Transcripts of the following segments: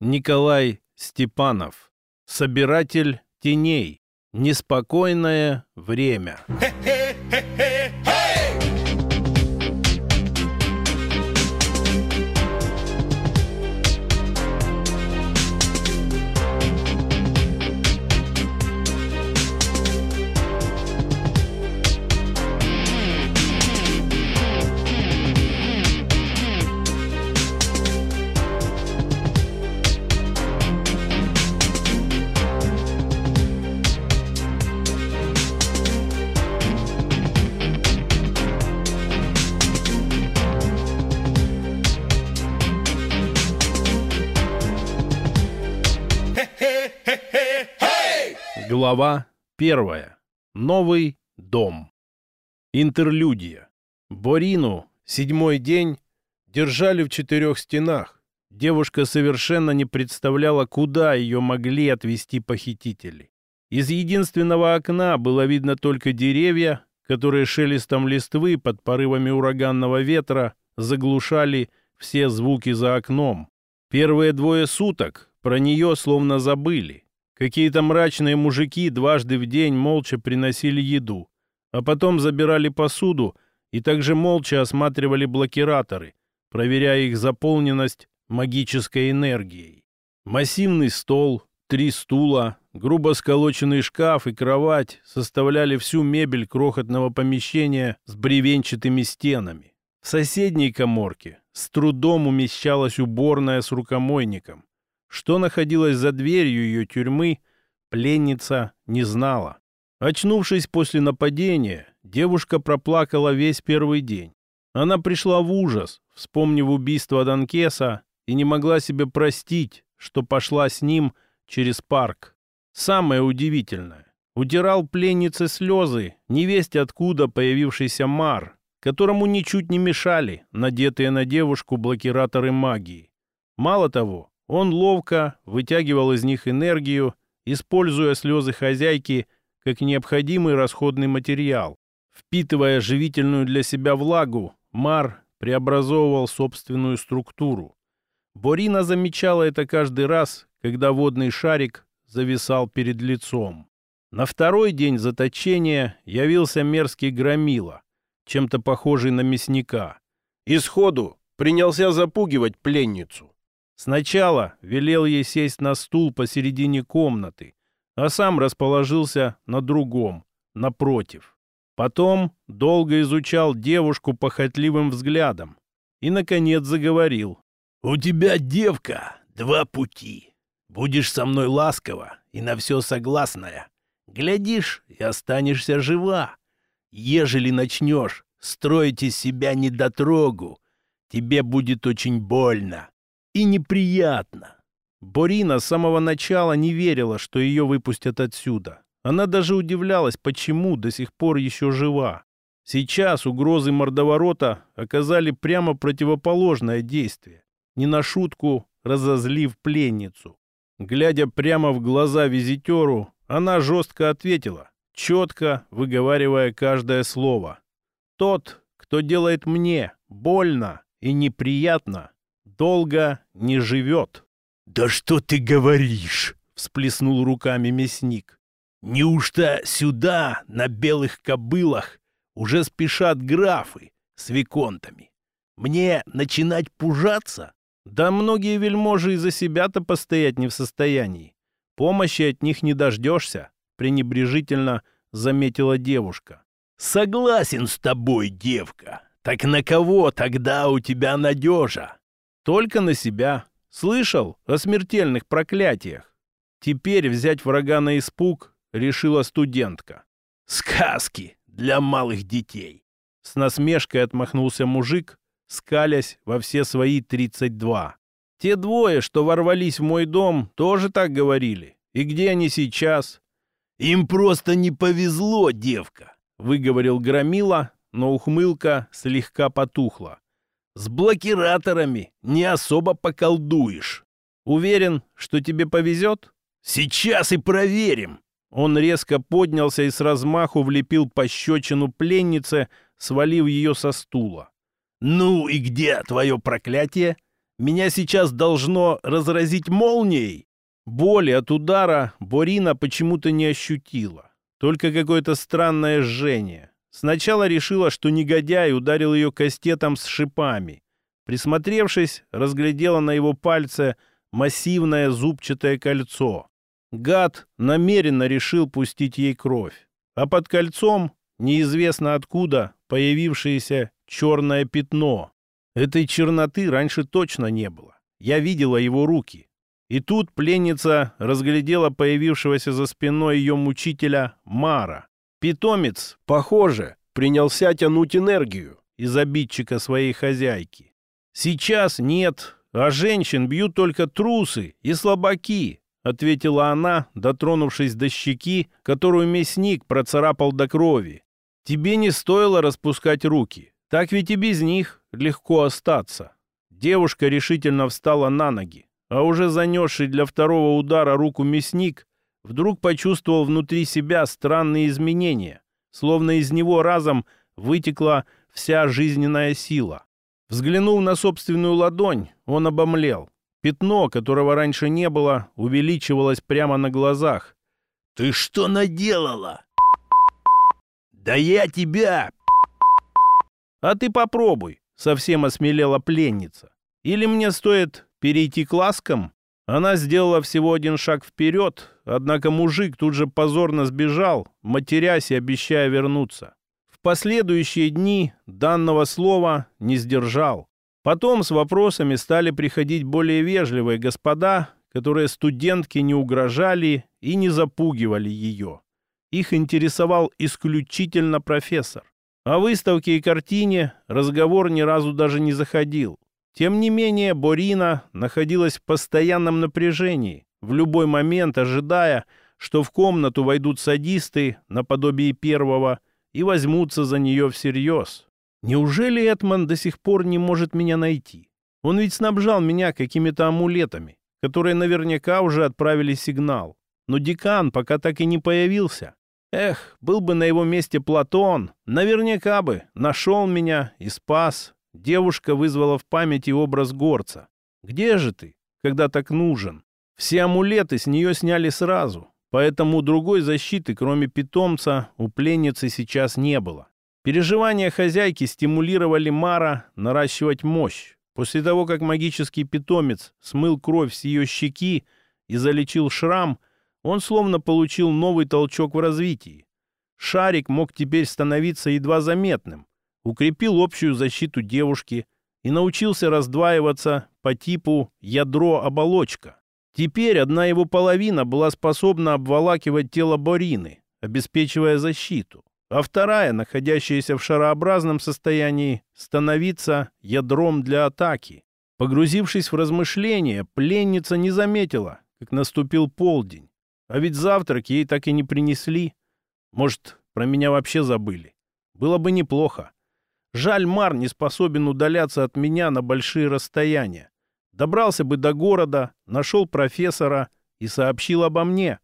Николай Степанов. Собиратель теней. Неспокойное время. Глава первая. Новый дом. Интерлюдия. Борину, седьмой день, держали в четырех стенах. Девушка совершенно не представляла, куда ее могли отвезти похитители. Из единственного окна было видно только деревья, которые шелестом листвы под порывами ураганного ветра заглушали все звуки за окном. Первые двое суток про нее словно забыли. Какие-то мрачные мужики дважды в день молча приносили еду, а потом забирали посуду и также молча осматривали блокираторы, проверяя их заполненность магической энергией. Массивный стол, три стула, грубо сколоченный шкаф и кровать составляли всю мебель крохотного помещения с бревенчатыми стенами. В соседней коморке с трудом умещалась уборная с рукомойником, что находилось за дверью ее тюрьмы, пленница не знала. Очнувшись после нападения, девушка проплакала весь первый день. Она пришла в ужас, вспомнив убийство Данкеса, и не могла себе простить, что пошла с ним через парк. Самое удивительное. Утирал пленнице слезы, невесть откуда появившийся Мар, которому ничуть не мешали надетые на девушку блокираторы магии. Мало того, он ловко вытягивал из них энергию, используя слезы хозяйки как необходимый расходный материал. Впитывая живительную для себя влагу, Мар преобразовывал собственную структуру. Борина замечала это каждый раз, когда водный шарик зависал перед лицом. На второй день заточения явился мерзкий громила, чем-то похожий на мясника. И сходу принялся запугивать пленницу. Сначала велел ей сесть на стул посередине комнаты, а сам расположился на другом, напротив. Потом долго изучал девушку похотливым взглядом и, наконец, заговорил. «У тебя, девка, два пути. Будешь со мной ласково и на все согласная. Глядишь, и останешься жива. Ежели начнешь строить из себя недотрогу, тебе будет очень больно и неприятно. Борина с самого начала не верила, что ее выпустят отсюда. Она даже удивлялась, почему до сих пор еще жива. Сейчас угрозы мордоворота оказали прямо противоположное действие, не на шутку разозлив пленницу. Глядя прямо в глаза визитеру, она жестко ответила, четко выговаривая каждое слово. «Тот, кто делает мне больно и неприятно, долго не живет. «Да что ты говоришь?» — всплеснул руками мясник. «Неужто сюда, на белых кобылах, уже спешат графы с виконтами? Мне начинать пужаться? Да многие вельможи и за себя-то постоять не в состоянии. Помощи от них не дождешься», — пренебрежительно заметила девушка. «Согласен с тобой, девка. Так на кого тогда у тебя надежа? Только на себя. Слышал о смертельных проклятиях. Теперь взять врага на испуг решила студентка. Сказки для малых детей. С насмешкой отмахнулся мужик, скалясь во все свои тридцать два. Те двое, что ворвались в мой дом, тоже так говорили. И где они сейчас? Им просто не повезло, девка, выговорил Громила, но ухмылка слегка потухла. С блокираторами не особо поколдуешь. Уверен, что тебе повезет? Сейчас и проверим. Он резко поднялся и с размаху влепил пощечину пленнице, свалив ее со стула. «Ну и где твое проклятие? Меня сейчас должно разразить молнией. Боли от удара Борина почему-то не ощутила. Только какое-то странное жжение. Сначала решила, что негодяй ударил ее кастетом с шипами. Присмотревшись, разглядела на его пальце массивное зубчатое кольцо. Гад намеренно решил пустить ей кровь. А под кольцом, неизвестно откуда, появившееся черное пятно. Этой черноты раньше точно не было. Я видела его руки. И тут пленница разглядела появившегося за спиной ее мучителя Мара. Питомец, похоже, принялся тянуть энергию из обидчика своей хозяйки. Сейчас нет, а женщин бьют только трусы и слабаки, ответила она, дотронувшись до щеки, которую мясник процарапал до крови. Тебе не стоило распускать руки. Так ведь и без них легко остаться. Девушка решительно встала на ноги, а уже занесший для второго удара руку мясник вдруг почувствовал внутри себя странные изменения, словно из него разом вытекла вся жизненная сила. Взглянув на собственную ладонь, он обомлел. Пятно, которого раньше не было, увеличивалось прямо на глазах. «Ты что наделала?» «Да я тебя!» «А ты попробуй», — совсем осмелела пленница. «Или мне стоит перейти к ласкам?» Она сделала всего один шаг вперед, однако мужик тут же позорно сбежал, матерясь и обещая вернуться. В последующие дни данного слова не сдержал. Потом с вопросами стали приходить более вежливые господа, которые студентке не угрожали и не запугивали ее. Их интересовал исключительно профессор. О выставке и картине разговор ни разу даже не заходил. Тем не менее, Борина находилась в постоянном напряжении, в любой момент ожидая, что в комнату войдут садисты наподобие первого и возьмутся за нее всерьез. Неужели Этман до сих пор не может меня найти? Он ведь снабжал меня какими-то амулетами, которые наверняка уже отправили сигнал. Но декан пока так и не появился. Эх, был бы на его месте Платон, наверняка бы нашел меня и спас. Девушка вызвала в памяти образ горца. «Где же ты, когда так нужен?» Все амулеты с нее сняли сразу, поэтому другой защиты, кроме питомца, у пленницы сейчас не было. Переживания хозяйки стимулировали Мара наращивать мощь. После того, как магический питомец смыл кровь с ее щеки и залечил шрам, он словно получил новый толчок в развитии. Шарик мог теперь становиться едва заметным, укрепил общую защиту девушки и научился раздваиваться по типу ядро-оболочка. Теперь одна его половина была способна обволакивать тело Борины, обеспечивая защиту а вторая, находящаяся в шарообразном состоянии, становиться ядром для атаки. Погрузившись в размышления, пленница не заметила, как наступил полдень. А ведь завтрак ей так и не принесли. Может, про меня вообще забыли. Было бы неплохо. Жаль, Мар не способен удаляться от меня на большие расстояния. Добрался бы до города, нашел профессора и сообщил обо мне.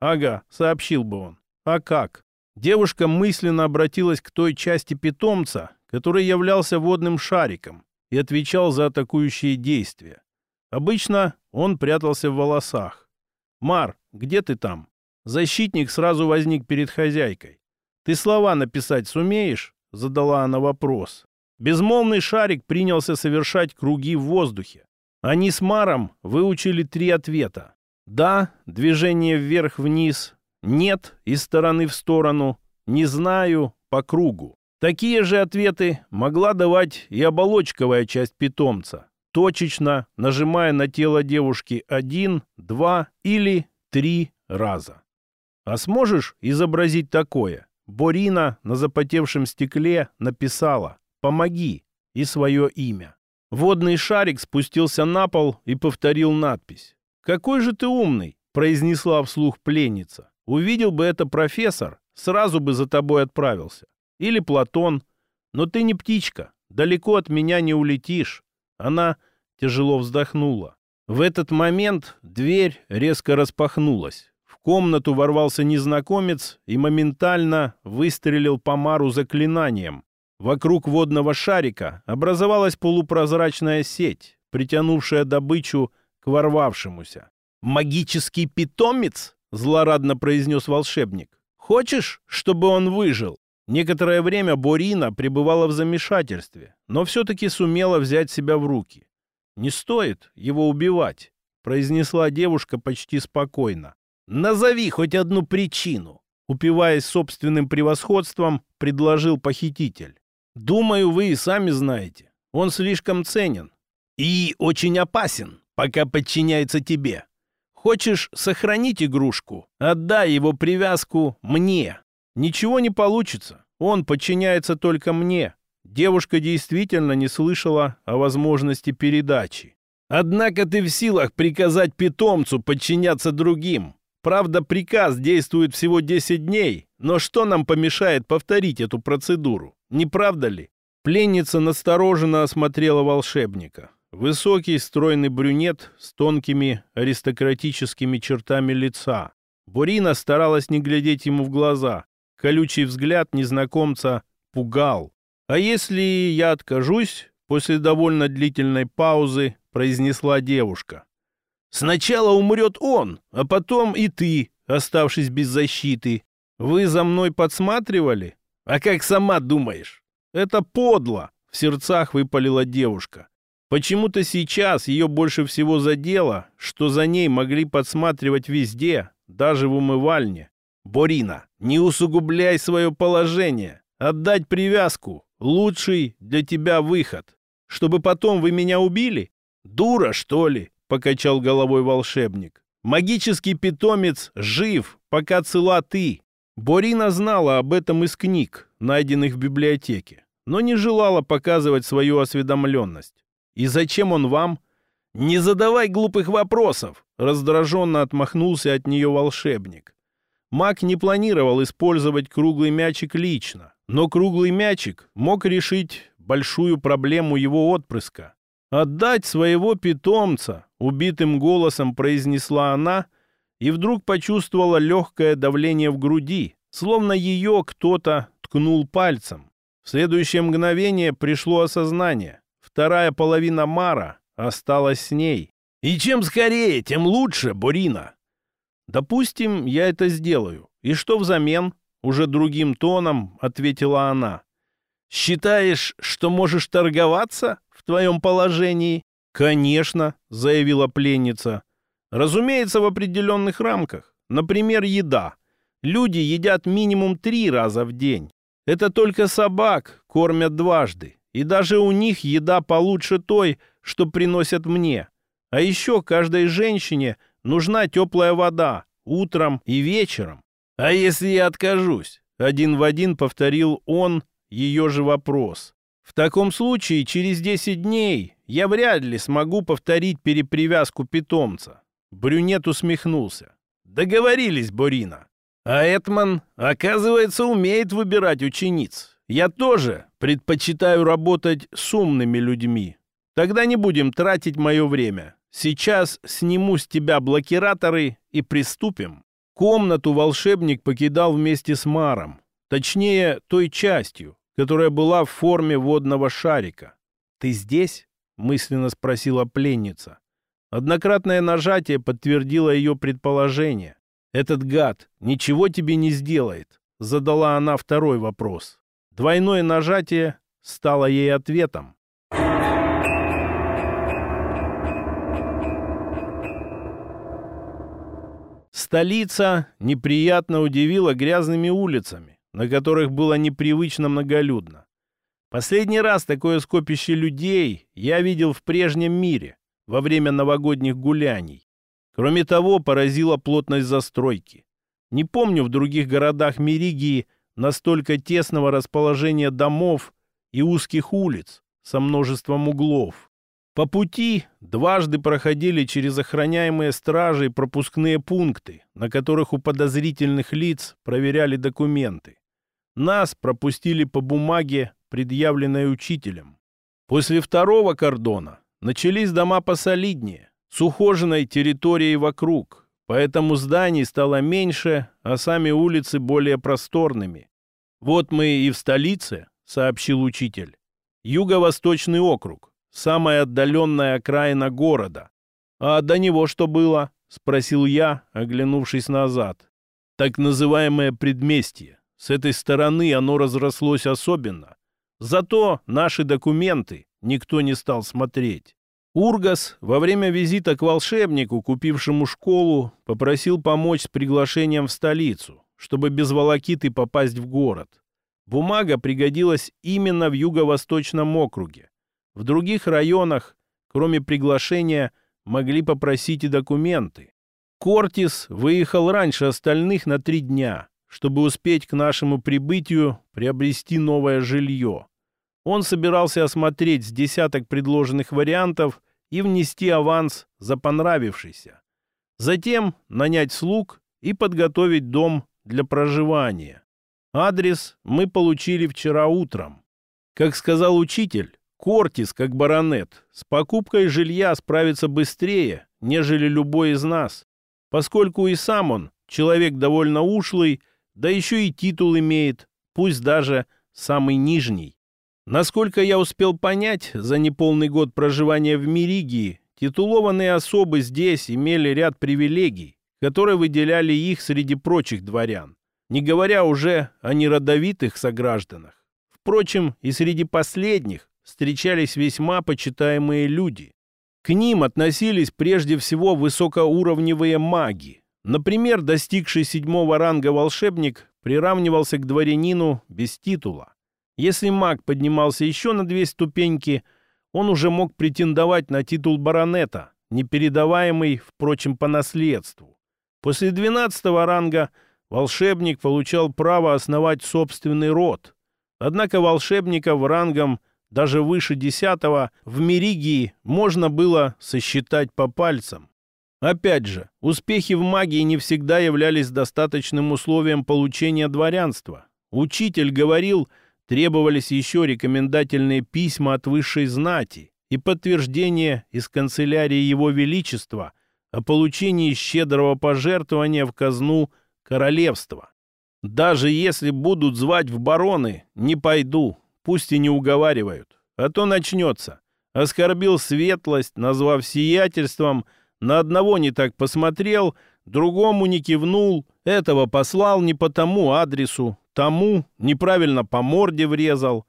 Ага, сообщил бы он. А как? Девушка мысленно обратилась к той части питомца, который являлся водным шариком и отвечал за атакующие действия. Обычно он прятался в волосах. «Мар, где ты там?» Защитник сразу возник перед хозяйкой. «Ты слова написать сумеешь?» — задала она вопрос. Безмолвный шарик принялся совершать круги в воздухе. Они с Маром выучили три ответа. «Да» — движение вверх-вниз, нет из стороны в сторону, не знаю по кругу. Такие же ответы могла давать и оболочковая часть питомца, точечно нажимая на тело девушки один, два или три раза. А сможешь изобразить такое? Борина на запотевшем стекле написала «Помоги» и свое имя. Водный шарик спустился на пол и повторил надпись. «Какой же ты умный!» — произнесла вслух пленница. Увидел бы это профессор, сразу бы за тобой отправился. Или Платон. Но ты не птичка, далеко от меня не улетишь. Она тяжело вздохнула. В этот момент дверь резко распахнулась. В комнату ворвался незнакомец и моментально выстрелил по Мару заклинанием. Вокруг водного шарика образовалась полупрозрачная сеть, притянувшая добычу к ворвавшемуся. «Магический питомец?» — злорадно произнес волшебник. «Хочешь, чтобы он выжил?» Некоторое время Борина пребывала в замешательстве, но все-таки сумела взять себя в руки. «Не стоит его убивать», — произнесла девушка почти спокойно. «Назови хоть одну причину», — упиваясь собственным превосходством, предложил похититель. «Думаю, вы и сами знаете. Он слишком ценен и очень опасен, пока подчиняется тебе. Хочешь сохранить игрушку? Отдай его привязку мне. Ничего не получится. Он подчиняется только мне. Девушка действительно не слышала о возможности передачи. Однако ты в силах приказать питомцу подчиняться другим. Правда, приказ действует всего 10 дней, но что нам помешает повторить эту процедуру? Не правда ли? Пленница настороженно осмотрела волшебника. Высокий, стройный брюнет с тонкими аристократическими чертами лица. Бурина старалась не глядеть ему в глаза. Колючий взгляд незнакомца пугал. «А если я откажусь?» После довольно длительной паузы произнесла девушка. «Сначала умрет он, а потом и ты, оставшись без защиты. Вы за мной подсматривали? А как сама думаешь? Это подло!» В сердцах выпалила девушка. Почему-то сейчас ее больше всего задело, что за ней могли подсматривать везде, даже в умывальне. «Борина, не усугубляй свое положение. Отдать привязку — лучший для тебя выход. Чтобы потом вы меня убили? Дура, что ли?» — покачал головой волшебник. «Магический питомец жив, пока цела ты». Борина знала об этом из книг, найденных в библиотеке, но не желала показывать свою осведомленность. «И зачем он вам?» «Не задавай глупых вопросов!» — раздраженно отмахнулся от нее волшебник. Маг не планировал использовать круглый мячик лично, но круглый мячик мог решить большую проблему его отпрыска. «Отдать своего питомца!» — убитым голосом произнесла она и вдруг почувствовала легкое давление в груди, словно ее кто-то ткнул пальцем. В следующее мгновение пришло осознание. Вторая половина Мара осталась с ней. «И чем скорее, тем лучше, Борина!» «Допустим, я это сделаю. И что взамен?» Уже другим тоном ответила она. «Считаешь, что можешь торговаться твоем положении?» «Конечно», — заявила пленница. «Разумеется, в определенных рамках. Например, еда. Люди едят минимум три раза в день. Это только собак кормят дважды. И даже у них еда получше той, что приносят мне. А еще каждой женщине нужна теплая вода утром и вечером. А если я откажусь? Один в один повторил он ее же вопрос. В таком случае через 10 дней я вряд ли смогу повторить перепривязку питомца. Брюнет усмехнулся. Договорились, Борина. А Этман, оказывается, умеет выбирать учениц. Я тоже предпочитаю работать с умными людьми. Тогда не будем тратить мое время. Сейчас сниму с тебя блокираторы и приступим. Комнату волшебник покидал вместе с Маром. Точнее, той частью, которая была в форме водного шарика. «Ты здесь?» — мысленно спросила пленница. Однократное нажатие подтвердило ее предположение. «Этот гад ничего тебе не сделает», — задала она второй вопрос. Двойное нажатие стало ей ответом. Столица неприятно удивила грязными улицами, на которых было непривычно многолюдно. Последний раз такое скопище людей я видел в прежнем мире, во время новогодних гуляний. Кроме того, поразила плотность застройки. Не помню в других городах Меригии настолько тесного расположения домов и узких улиц со множеством углов. По пути дважды проходили через охраняемые стражей пропускные пункты, на которых у подозрительных лиц проверяли документы. Нас пропустили по бумаге, предъявленной учителем. После второго кордона начались дома посолиднее, с ухоженной территорией вокруг, Поэтому зданий стало меньше, а сами улицы более просторными. «Вот мы и в столице», — сообщил учитель. «Юго-восточный округ. самая отдаленная окраина города. «А до него что было?» — спросил я, оглянувшись назад. «Так называемое предместье. С этой стороны оно разрослось особенно. Зато наши документы никто не стал смотреть. Ургас во время визита к волшебнику, купившему школу, попросил помочь с приглашением в столицу, чтобы без волокиты попасть в город. Бумага пригодилась именно в юго-восточном округе. В других районах, кроме приглашения, могли попросить и документы. Кортис выехал раньше остальных на три дня, чтобы успеть к нашему прибытию приобрести новое жилье. Он собирался осмотреть с десяток предложенных вариантов и внести аванс за понравившийся. Затем нанять слуг и подготовить дом для проживания. Адрес мы получили вчера утром. Как сказал учитель, Кортис, как баронет, с покупкой жилья справится быстрее, нежели любой из нас, поскольку и сам он человек довольно ушлый, да еще и титул имеет, пусть даже самый нижний. Насколько я успел понять, за неполный год проживания в Миригии титулованные особы здесь имели ряд привилегий, которые выделяли их среди прочих дворян, не говоря уже о неродовитых согражданах. Впрочем, и среди последних встречались весьма почитаемые люди. К ним относились прежде всего высокоуровневые маги. Например, достигший седьмого ранга волшебник приравнивался к дворянину без титула. Если маг поднимался еще на две ступеньки, он уже мог претендовать на титул баронета, не передаваемый, впрочем, по наследству. После двенадцатого ранга волшебник получал право основать собственный род. Однако волшебников рангом даже выше десятого в Меригии можно было сосчитать по пальцам. Опять же, успехи в магии не всегда являлись достаточным условием получения дворянства. Учитель говорил – требовались еще рекомендательные письма от высшей знати и подтверждение из канцелярии Его Величества о получении щедрого пожертвования в казну королевства. Даже если будут звать в бароны, не пойду, пусть и не уговаривают, а то начнется. Оскорбил светлость, назвав сиятельством, на одного не так посмотрел, другому не кивнул, этого послал не по тому адресу, тому неправильно по морде врезал.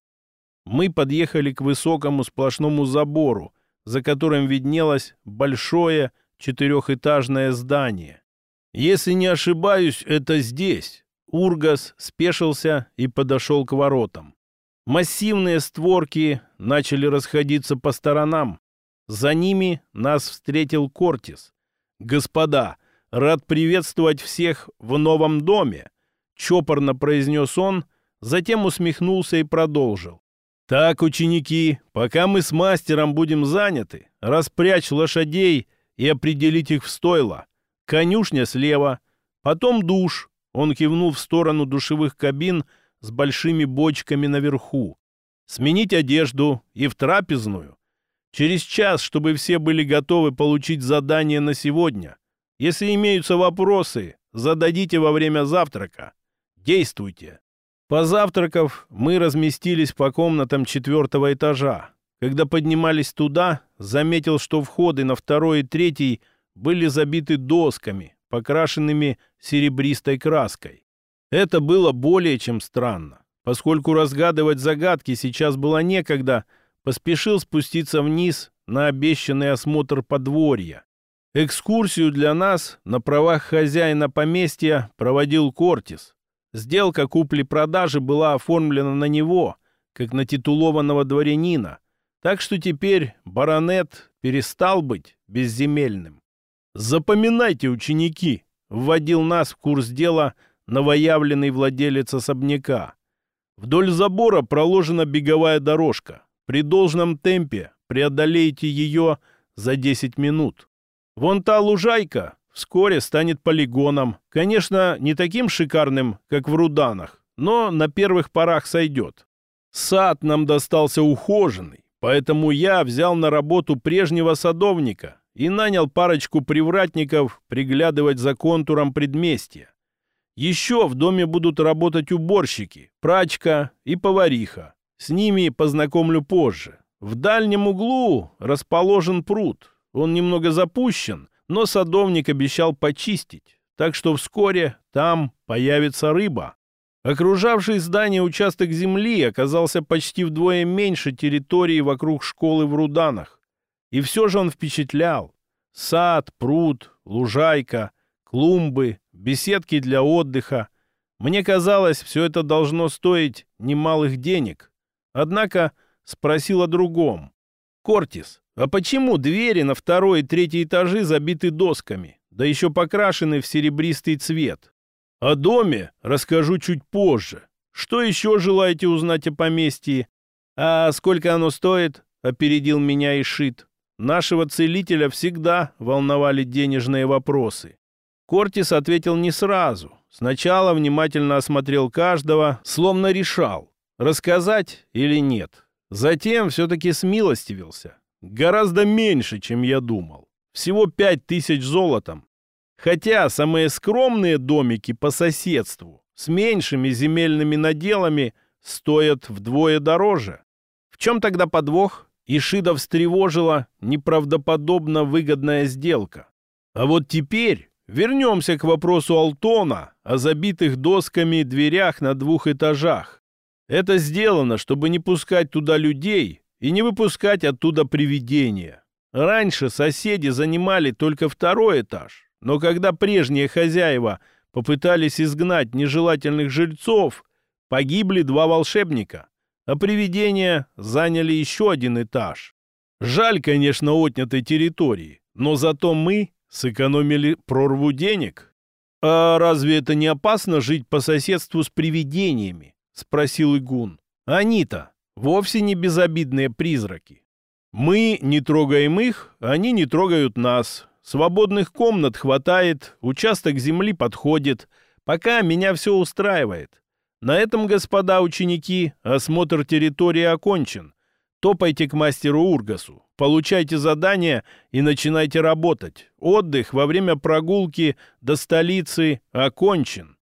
Мы подъехали к высокому сплошному забору, за которым виднелось большое четырехэтажное здание. Если не ошибаюсь, это здесь. Ургас спешился и подошел к воротам. Массивные створки начали расходиться по сторонам. За ними нас встретил Кортис. «Господа, рад приветствовать всех в новом доме. Чопорно произнес он, затем усмехнулся и продолжил. «Так, ученики, пока мы с мастером будем заняты, распрячь лошадей и определить их в стойло. Конюшня слева, потом душ». Он кивнул в сторону душевых кабин с большими бочками наверху. «Сменить одежду и в трапезную. Через час, чтобы все были готовы получить задание на сегодня. Если имеются вопросы, зададите во время завтрака. Действуйте!» Позавтракав, мы разместились по комнатам четвертого этажа. Когда поднимались туда, заметил, что входы на второй и третий были забиты досками, покрашенными серебристой краской. Это было более чем странно. Поскольку разгадывать загадки сейчас было некогда, поспешил спуститься вниз на обещанный осмотр подворья. Экскурсию для нас на правах хозяина поместья проводил Кортис, Сделка купли-продажи была оформлена на него, как на титулованного дворянина, так что теперь баронет перестал быть безземельным. «Запоминайте, ученики!» — вводил нас в курс дела новоявленный владелец особняка. Вдоль забора проложена беговая дорожка. При должном темпе преодолеете ее за 10 минут. Вон та лужайка вскоре станет полигоном. Конечно, не таким шикарным, как в Руданах, но на первых порах сойдет. Сад нам достался ухоженный, поэтому я взял на работу прежнего садовника и нанял парочку привратников приглядывать за контуром предместья. Еще в доме будут работать уборщики, прачка и повариха. С ними познакомлю позже. В дальнем углу расположен пруд. Он немного запущен, но садовник обещал почистить, так что вскоре там появится рыба. Окружавший здание участок земли оказался почти вдвое меньше территории вокруг школы в Руданах. И все же он впечатлял. Сад, пруд, лужайка, клумбы, беседки для отдыха. Мне казалось, все это должно стоить немалых денег. Однако спросил о другом. «Кортис, а почему двери на второй и третий этажи забиты досками, да еще покрашены в серебристый цвет?» О доме расскажу чуть позже. Что еще желаете узнать о поместье? А сколько оно стоит? Опередил меня Ишит. Нашего целителя всегда волновали денежные вопросы. Кортис ответил не сразу. Сначала внимательно осмотрел каждого, словно решал, рассказать или нет. Затем все-таки смилостивился. Гораздо меньше, чем я думал. Всего пять тысяч золотом. Хотя самые скромные домики по соседству с меньшими земельными наделами стоят вдвое дороже. В чем тогда подвох? Ишида встревожила неправдоподобно выгодная сделка. А вот теперь вернемся к вопросу Алтона о забитых досками дверях на двух этажах. Это сделано, чтобы не пускать туда людей и не выпускать оттуда привидения. Раньше соседи занимали только второй этаж, но когда прежние хозяева попытались изгнать нежелательных жильцов, погибли два волшебника, а привидения заняли еще один этаж. Жаль, конечно, отнятой территории, но зато мы сэкономили прорву денег. «А разве это не опасно жить по соседству с привидениями?» — спросил Игун. «Они-то вовсе не безобидные призраки. Мы не трогаем их, они не трогают нас. Свободных комнат хватает, участок земли подходит. Пока меня все устраивает. На этом, господа ученики, осмотр территории окончен. Топайте к мастеру Ургасу, получайте задание и начинайте работать. Отдых во время прогулки до столицы окончен.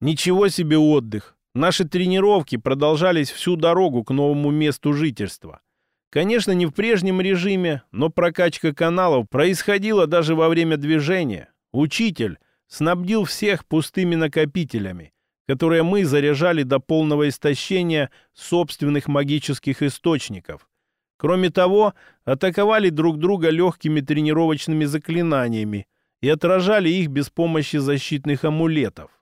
Ничего себе отдых. Наши тренировки продолжались всю дорогу к новому месту жительства. Конечно, не в прежнем режиме, но прокачка каналов происходила даже во время движения. Учитель снабдил всех пустыми накопителями, которые мы заряжали до полного истощения собственных магических источников. Кроме того, атаковали друг друга легкими тренировочными заклинаниями и отражали их без помощи защитных амулетов.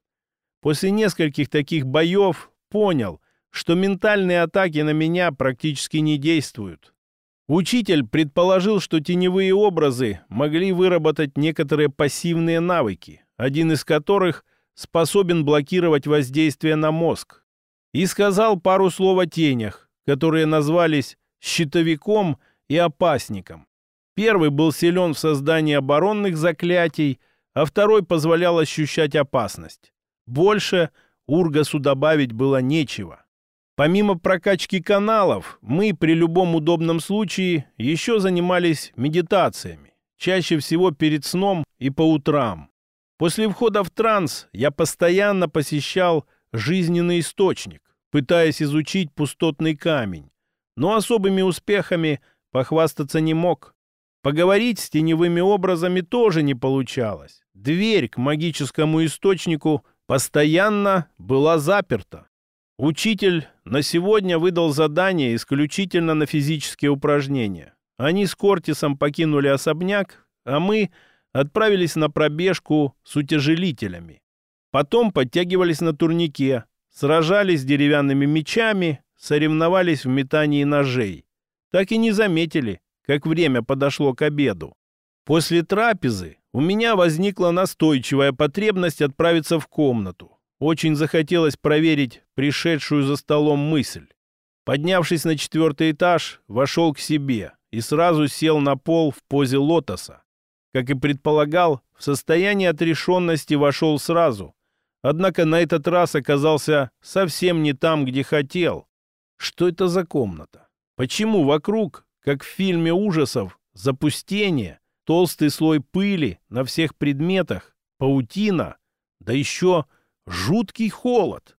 После нескольких таких боев понял, что ментальные атаки на меня практически не действуют. Учитель предположил, что теневые образы могли выработать некоторые пассивные навыки, один из которых способен блокировать воздействие на мозг. И сказал пару слов о тенях, которые назвались щитовиком и опасником. Первый был силен в создании оборонных заклятий, а второй позволял ощущать опасность. Больше Ургасу добавить было нечего. Помимо прокачки каналов, мы при любом удобном случае еще занимались медитациями, чаще всего перед сном и по утрам. После входа в транс я постоянно посещал жизненный источник, пытаясь изучить пустотный камень, но особыми успехами похвастаться не мог. Поговорить с теневыми образами тоже не получалось. Дверь к магическому источнику постоянно была заперта. Учитель на сегодня выдал задание исключительно на физические упражнения. Они с Кортисом покинули особняк, а мы отправились на пробежку с утяжелителями. Потом подтягивались на турнике, сражались с деревянными мечами, соревновались в метании ножей. Так и не заметили, как время подошло к обеду. После трапезы у меня возникла настойчивая потребность отправиться в комнату. Очень захотелось проверить пришедшую за столом мысль. Поднявшись на четвертый этаж, вошел к себе и сразу сел на пол в позе лотоса. Как и предполагал, в состояние отрешенности вошел сразу. Однако на этот раз оказался совсем не там, где хотел. Что это за комната? Почему вокруг, как в фильме ужасов, запустение, толстый слой пыли на всех предметах, паутина, да еще Жуткий холод.